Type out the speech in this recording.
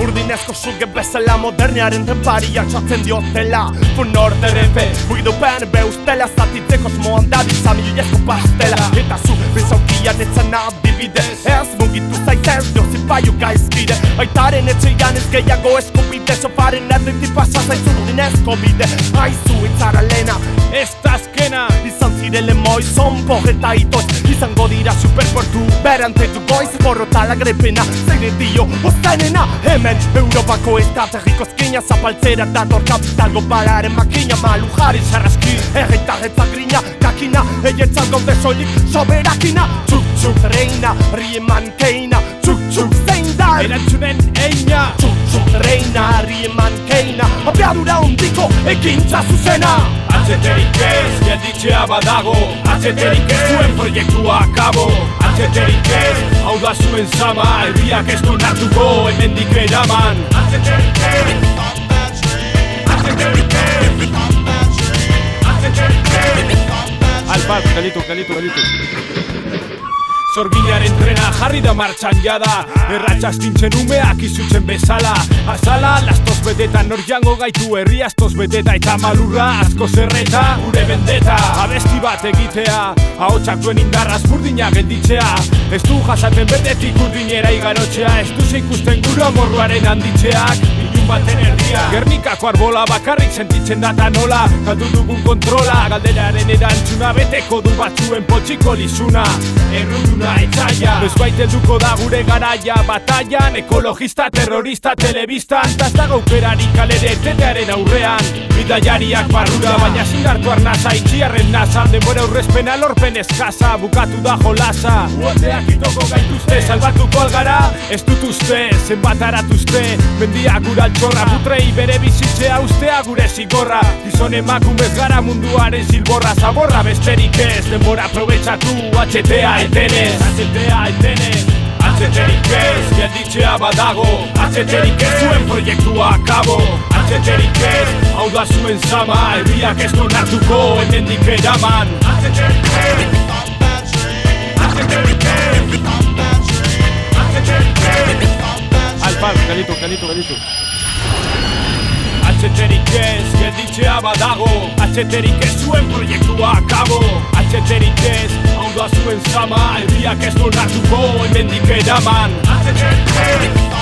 Asko suge bezala moderniaren tempariak txatzen diotela. Fun orderen be, buidu pen be ustela Zatitzeko smoan da bizamiliesko pastela. Eta zu bezaukian etzan adibide Ez paiu gaizkide Aitaren etxeian ez gehiago eskubide Sofaren erditi pasa zaizu dudin eskobide Aizu itzara lena, ez da azkena Izan zirele moi zonpo eta itoz Izango dira superportu berante du goiz Porrota la grepena, zeire dio ozenena Hemen Europako estrategiko eskina Zapaltzera dator kapitalgo balaren makina Malu jarri sarraski, erretarretza grina Kakina, eietzat gaude soilik soberakina Txuk txuk reina, rieman keina Erantzunen eina txuk reina, rieman keina Apiadura ondiko ekintza zuzena Atxeterik ez, gelditzea badago Atxeterik ez zuen proiektua akabo Atxeterik ez, hau da zuen zama Herriak ez du nartuko, hemendik eraman Atxeterik ez Atxeterik ez Albat, gelitu, gelitu, gelitu Zorginaren trena jarri da martxan jada. Erratxaz tintzen umeak izutzen bezala. Azala, lastoz beteta nor jango gaitu herri astoz beteta Eta malurra asko zerreta. Gure bendeta Abesti bat egitea, ahotsak duen indarraz burdina gelditzea. Ez du jasaten betetik urdinera igarotzea. Ez du zeikusten gure amorruaren handitzeak baten erdia. Gernikako arbola bakarrik sentitzen data nola. Galdu dugun kontrola galderaren erantzuna Beteko du batzuen potxiko lizuna. Erruduna etzaia. Bezbait helduko da gure garaia Bataian, ekologista, terrorista, telebistan. Taz dago aukerarik kalere etetearen aurrean Bidaiariak barrura, baina zindartu arnaza Itxiarren nasa, denbora urrezpena lorpen eskasa Bukatu da jolasa. Uoteak itoko gaituzte, salbatuko algara Ez dut uste, zenbat aratuzte Mendiak gura altxorra, putrei bere bizitzea ustea gure zigorra. Gizon emakumez gara munduaren zilborra Zaborra besterik ez, denbora aprobetsatu HTA etenez, HTA etenez Atxeterik ez, gelditzea badago Atxeterik ez zuen proiektua zama Herriak ez du nartuko, hemendik eraman. Atxeterik ez Atxeterik ez Atxeterik ez gelditzea badago Atxeterik ez zuen proiektua akabo. Atxeterik ez, hau da zuen zama Herriak ez du nartuko, hemendik eraman. Atxeterik ez